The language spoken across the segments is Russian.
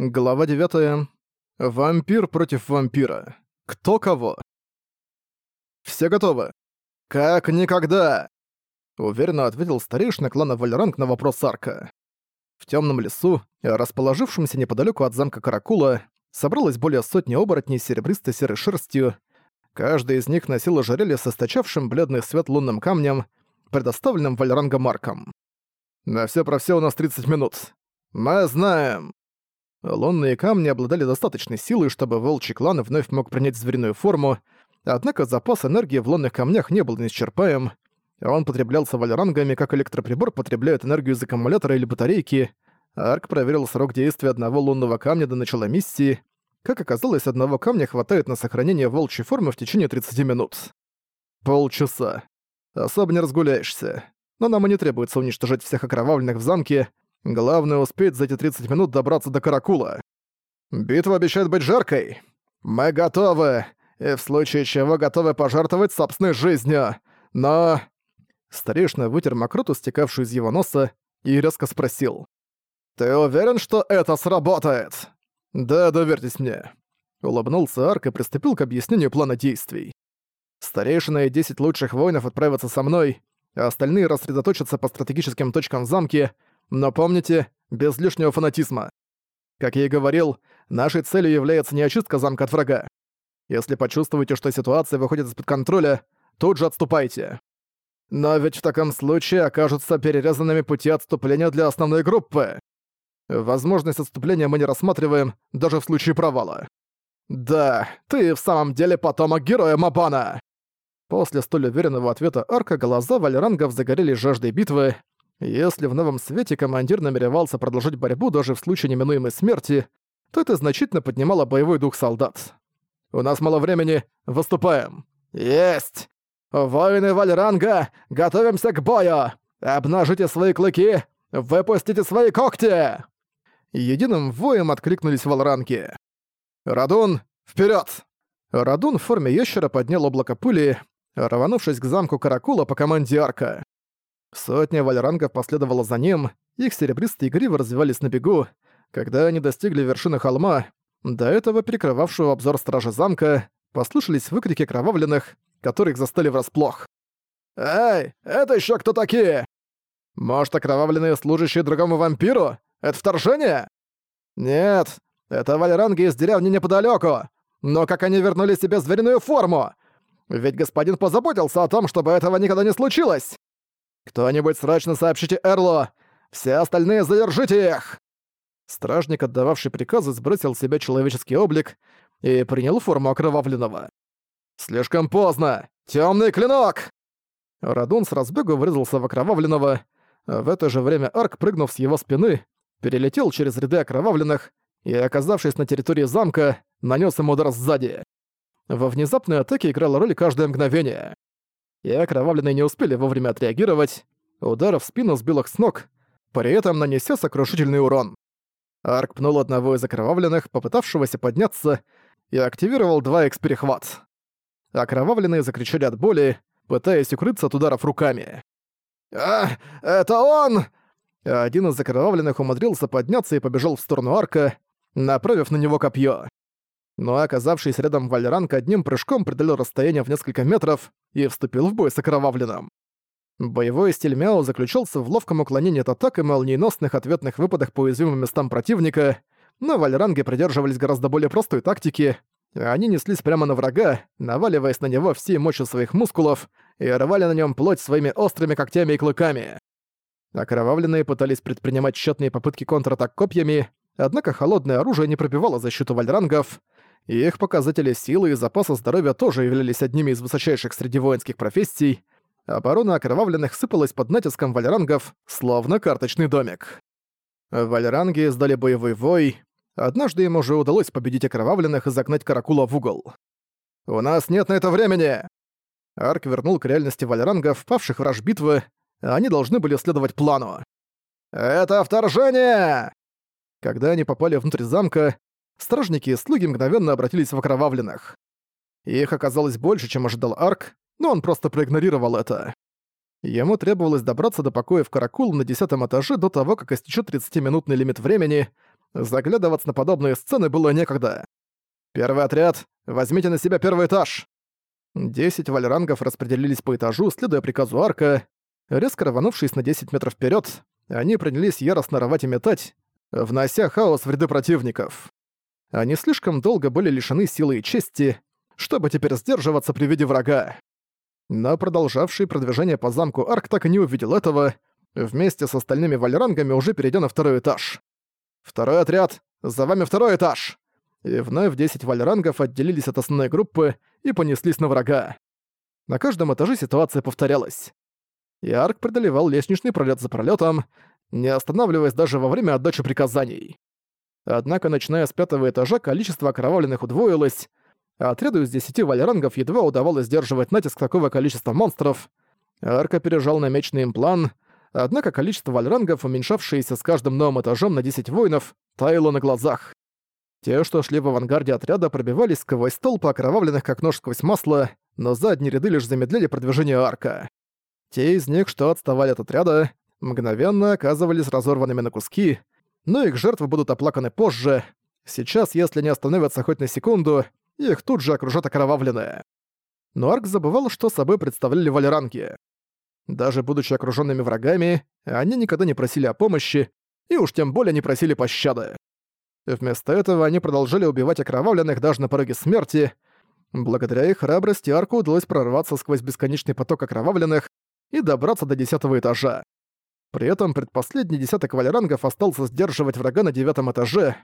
Глава 9. Вампир против вампира. Кто кого? Все готовы? Как никогда! Уверенно ответил старейшина клана Вальранг на вопрос Арка. В темном лесу, расположившемся неподалеку от замка Каракула, собралось более сотни оборотней серебристой серой шерстью. Каждый из них носил ожерелье с источавшим бледный свет лунным камнем, предоставленным Вальрангом Марком. На все про все у нас 30 минут. Мы знаем. Лунные камни обладали достаточной силой, чтобы волчий клан вновь мог принять звериную форму, однако запас энергии в лунных камнях не был неисчерпаем, он потреблялся вальрангами, как электроприбор потребляет энергию из аккумулятора или батарейки. Арк проверил срок действия одного лунного камня до начала миссии. Как оказалось, одного камня хватает на сохранение волчьей формы в течение 30 минут. Полчаса. Особо не разгуляешься. Но нам и не требуется уничтожить всех окровавленных в замке, Главное успеть за эти 30 минут добраться до Каракула. Битва обещает быть жаркой. Мы готовы, и в случае чего готовы пожертвовать собственной жизнью. Но...» Старейшина вытер мокроту, стекавшую из его носа, и резко спросил. «Ты уверен, что это сработает?» «Да, доверьтесь мне». Улыбнулся Арк и приступил к объяснению плана действий. Старейшина и 10 лучших воинов отправятся со мной, а остальные рассредоточатся по стратегическим точкам в замке, но помните, без лишнего фанатизма. Как я и говорил, нашей целью является не очистка замка от врага. Если почувствуете, что ситуация выходит из-под контроля, тут же отступайте. Но ведь в таком случае окажутся перерезанными пути отступления для основной группы. Возможность отступления мы не рассматриваем, даже в случае провала. Да, ты в самом деле потомок героя Мабана. После столь уверенного ответа Арка глаза Вальрангов загорелись жаждой битвы, если в новом свете командир намеревался продолжить борьбу даже в случае неминуемой смерти, то это значительно поднимало боевой дух солдат. «У нас мало времени, выступаем!» «Есть! Воины Вальранга, готовимся к бою! Обнажите свои клыки, выпустите свои когти!» Единым воем откликнулись валранки. «Радун, вперед! Радун в форме ящера поднял облако пыли, рванувшись к замку Каракула по команде Арка. Сотня вальрангов последовала за ним, их серебристые гривы развивались на бегу. Когда они достигли вершины холма, до этого перекрывавшего обзор стражи замка, послышались выкрики кровавленных, которых застали врасплох. «Эй, это еще кто такие? Может, окровавленные служащие другому вампиру? Это вторжение?» «Нет, это вальранги из деревни неподалеку. Но как они вернули себе звериную форму? Ведь господин позаботился о том, чтобы этого никогда не случилось!» «Кто-нибудь срочно сообщите Эрлу! Все остальные задержите их!» Стражник, отдававший приказы, сбросил с себя человеческий облик и принял форму окровавленного. «Слишком поздно! Темный клинок!» Радун с разбегу врезался в окровавленного. В это же время Арк, прыгнув с его спины, перелетел через ряды окровавленных и, оказавшись на территории замка, нанес ему удар сзади. Во внезапной атаке играла роль каждое мгновение и окровавленные не успели вовремя отреагировать. Удар в спину сбил их с ног, при этом нанеся сокрушительный урон. Арк пнул одного из окровавленных, попытавшегося подняться, и активировал два экс-перехват. Окровавленные закричали от боли, пытаясь укрыться от ударов руками. «А, это он!» Один из окровавленных умудрился подняться и побежал в сторону арка, направив на него копье но оказавшись рядом Вальранг одним прыжком преодолел расстояние в несколько метров и вступил в бой с окровавленным. Боевой стиль Мяо заключался в ловком уклонении от атак и молниеносных ответных выпадах по уязвимым местам противника, но вальранги придерживались гораздо более простой тактики. Они неслись прямо на врага, наваливаясь на него всей мощью своих мускулов и рвали на нем плоть своими острыми когтями и клыками. Окровавленные пытались предпринимать тщетные попытки контратак копьями, однако холодное оружие не пробивало защиту вальрангов, и их показатели силы и запаса здоровья тоже являлись одними из высочайших среди воинских профессий, оборона окровавленных сыпалась под натиском вальрангов, словно карточный домик. Вальранги издали боевой вой, однажды им уже удалось победить окровавленных и загнать Каракула в угол. «У нас нет на это времени!» Арк вернул к реальности вальрангов, павших враж битвы, а они должны были следовать плану. «Это вторжение!» Когда они попали внутрь замка, стражники и слуги мгновенно обратились в окровавленных. Их оказалось больше, чем ожидал Арк, но он просто проигнорировал это. Ему требовалось добраться до покоя в Каракул на десятом этаже до того, как истечет 30-минутный лимит времени, заглядываться на подобные сцены было некогда. «Первый отряд, возьмите на себя первый этаж!» Десять вальрангов распределились по этажу, следуя приказу арка. Резко рванувшись на 10 метров вперед, они принялись яростно рвать и метать, внося хаос в ряды противников. Они слишком долго были лишены силы и чести, чтобы теперь сдерживаться при виде врага. Но продолжавший продвижение по замку Арк так и не увидел этого, вместе с остальными вальрангами уже перейдя на второй этаж. «Второй отряд! За вами второй этаж!» И вновь 10 вальрангов отделились от основной группы и понеслись на врага. На каждом этаже ситуация повторялась. И Арк преодолевал лестничный пролет за пролетом, не останавливаясь даже во время отдачи приказаний. Однако, начиная с пятого этажа, количество окровавленных удвоилось, а отряду из десяти вальрангов едва удавалось сдерживать натиск такого количества монстров. Арк опережал намеченный им план, однако количество вальрангов, уменьшавшееся с каждым новым этажом на 10 воинов, таяло на глазах. Те, что шли в авангарде отряда, пробивались сквозь толпы окровавленных как нож сквозь масло, но задние ряды лишь замедляли продвижение арка. Те из них, что отставали от отряда, мгновенно оказывались разорванными на куски, но их жертвы будут оплаканы позже. Сейчас, если не остановятся хоть на секунду, их тут же окружат окровавленные. Но Арк забывал, что собой представляли валеранки. Даже будучи окруженными врагами, они никогда не просили о помощи, и уж тем более не просили пощады. Вместо этого они продолжали убивать окровавленных даже на пороге смерти. Благодаря их храбрости Арку удалось прорваться сквозь бесконечный поток окровавленных и добраться до десятого этажа. При этом предпоследний десяток валерангов остался сдерживать врага на девятом этаже.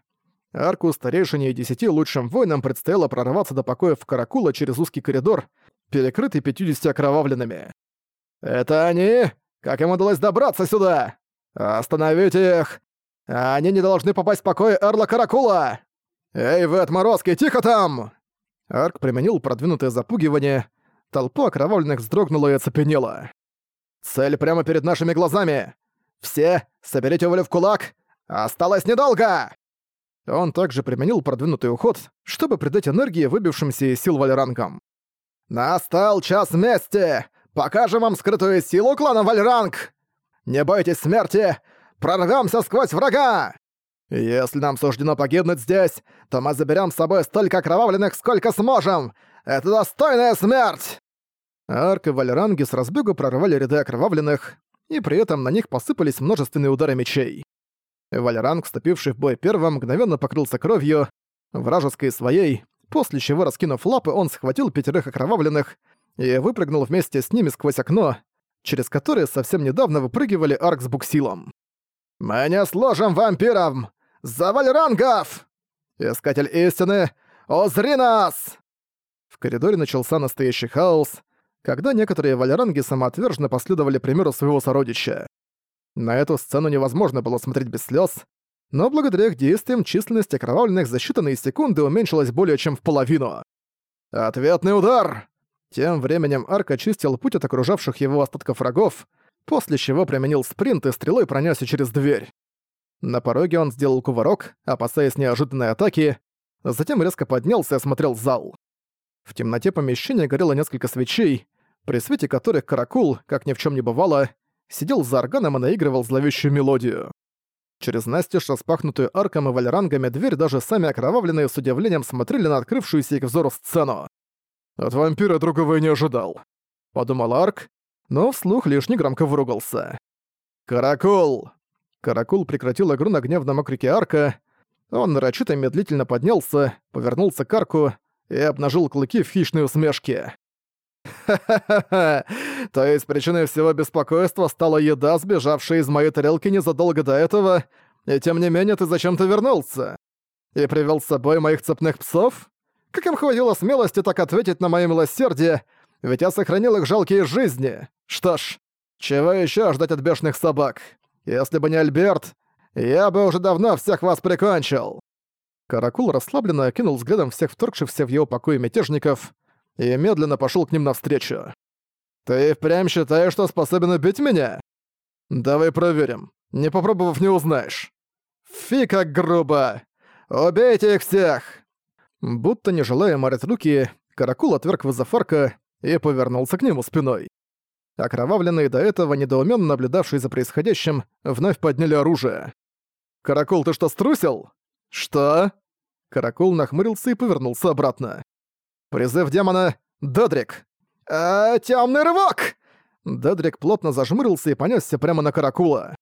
Арку старейшине и десяти лучшим воинам предстояло прорваться до покоев Каракула через узкий коридор, перекрытый пятьюдесятью окровавленными. «Это они? Как им удалось добраться сюда? Остановите их! Они не должны попасть в покой Эрла Каракула! Эй, вы отморозки, тихо там!» Арк применил продвинутое запугивание. Толпа окровавленных вздрогнула и оцепенела. Цель прямо перед нашими глазами! Все, соберите волю в кулак! Осталось недолго!» Он также применил продвинутый уход, чтобы придать энергии выбившимся из сил вальрангам. «Настал час мести! Покажем вам скрытую силу клана Вальранг! Не бойтесь смерти! Прорвемся сквозь врага! Если нам суждено погибнуть здесь, то мы заберем с собой столько окровавленных, сколько сможем! Это достойная смерть!» Арк и Вальранги с разбегу прорвали ряды окровавленных, и при этом на них посыпались множественные удары мечей. Вальранг, вступивший в бой первым, мгновенно покрылся кровью, вражеской своей, после чего, раскинув лапы, он схватил пятерых окровавленных и выпрыгнул вместе с ними сквозь окно, через которое совсем недавно выпрыгивали Арк с Буксилом. «Мы не сложим вампирам! За Вальрангов! Искатель истины, узри нас!» В коридоре начался настоящий хаос, когда некоторые валеранги самоотверженно последовали примеру своего сородича. На эту сцену невозможно было смотреть без слез, но благодаря их действиям численность окровавленных за считанные секунды уменьшилась более чем в половину. «Ответный удар!» Тем временем Арк очистил путь от окружавших его остатков врагов, после чего применил спринт и стрелой пронесся через дверь. На пороге он сделал кувырок, опасаясь неожиданной атаки, затем резко поднялся и осмотрел зал. В темноте помещения горело несколько свечей, при свете которых Каракул, как ни в чем не бывало, сидел за органом и наигрывал зловещую мелодию. Через настежь, распахнутую арком и валерангами, дверь даже сами окровавленные с удивлением смотрели на открывшуюся их взору сцену. «От вампира другого я не ожидал», — подумал Арк, но вслух лишь негромко выругался. «Каракул!» Каракул прекратил игру на гневном окрике Арка. Он нарочито медлительно поднялся, повернулся к Арку и обнажил клыки в хищной усмешке. То есть причиной всего беспокойства стала еда, сбежавшая из моей тарелки незадолго до этого, и тем не менее ты зачем-то вернулся? И привел с собой моих цепных псов? Как им хватило смелости так ответить на моё милосердие, ведь я сохранил их жалкие жизни. Что ж, чего ещё ждать от бешеных собак? Если бы не Альберт, я бы уже давно всех вас прикончил. Каракул расслабленно окинул взглядом всех вторгшихся в его покой мятежников, и медленно пошел к ним навстречу. «Ты впрямь считаешь, что способен убить меня? Давай проверим. Не попробовав, не узнаешь. Фи как грубо! Убейте их всех!» Будто не желая морать руки, Каракул отверг вызов арка и повернулся к нему спиной. Окровавленные до этого, недоуменно наблюдавшие за происходящим, вновь подняли оружие. «Каракул, ты что, струсил? «Что?» Каракул нахмурился и повернулся обратно. «Призыв демона — Дедрик!» «А, тёмный рывок!» Дедрик плотно зажмурился и понесся прямо на Каракула.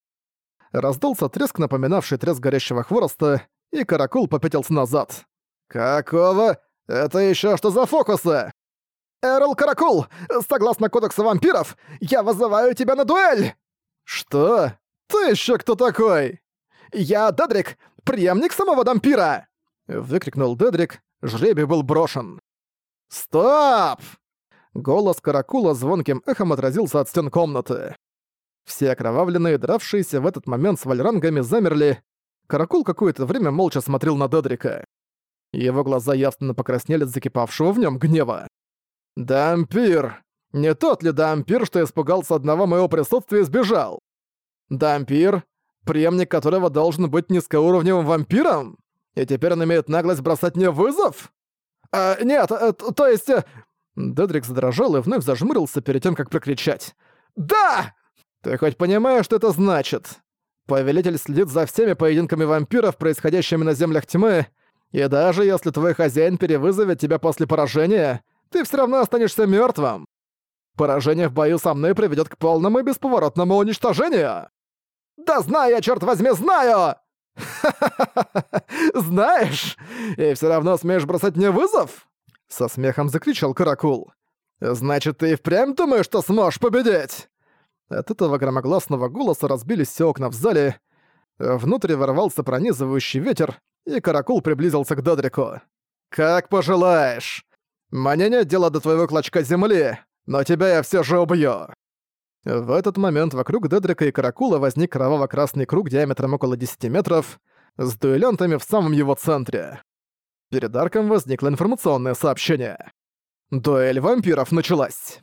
Раздался треск, напоминавший треск горящего хвороста, и Каракул попятился назад. «Какого? Это еще что за фокусы?» «Эрл Каракул, согласно кодексу вампиров, я вызываю тебя на дуэль!» «Что? Ты еще кто такой?» «Я Дедрик, преемник самого дампира!» Выкрикнул Дедрик, жребий был брошен. «Стоп!» Голос Каракула звонким эхом отразился от стен комнаты. Все окровавленные, дравшиеся в этот момент с вальрангами, замерли. Каракул какое-то время молча смотрел на Дедрика. Его глаза явственно покраснели от закипавшего в нем гнева. «Дампир! Не тот ли дампир, что испугался одного моего присутствия и сбежал? Дампир, преемник которого должен быть низкоуровневым вампиром? И теперь он имеет наглость бросать мне вызов? А, нет, э, то есть...» э, Дедрик задрожал и вновь зажмурился перед тем, как прокричать. «Да!» «Ты хоть понимаешь, что это значит?» Повелитель следит за всеми поединками вампиров, происходящими на землях тьмы, и даже если твой хозяин перевызовет тебя после поражения, ты все равно останешься мертвым. Поражение в бою со мной приведет к полному и бесповоротному уничтожению. Да знаю я, черт возьми, знаю! Знаешь? И все равно смеешь бросать мне вызов? Со смехом закричал Каракул. Значит, ты и впрямь думаешь, что сможешь победить? От этого громогласного голоса разбились все окна в зале. Внутрь ворвался пронизывающий ветер, и Каракул приблизился к Додрику. «Как пожелаешь. Мне нет дела до твоего клочка земли, но тебя я все же убью!» В этот момент вокруг Дедрика и Каракула возник кроваво-красный круг диаметром около 10 метров, с дуэлянтами в самом его центре. Перед арком возникло информационное сообщение. Дуэль вампиров началась.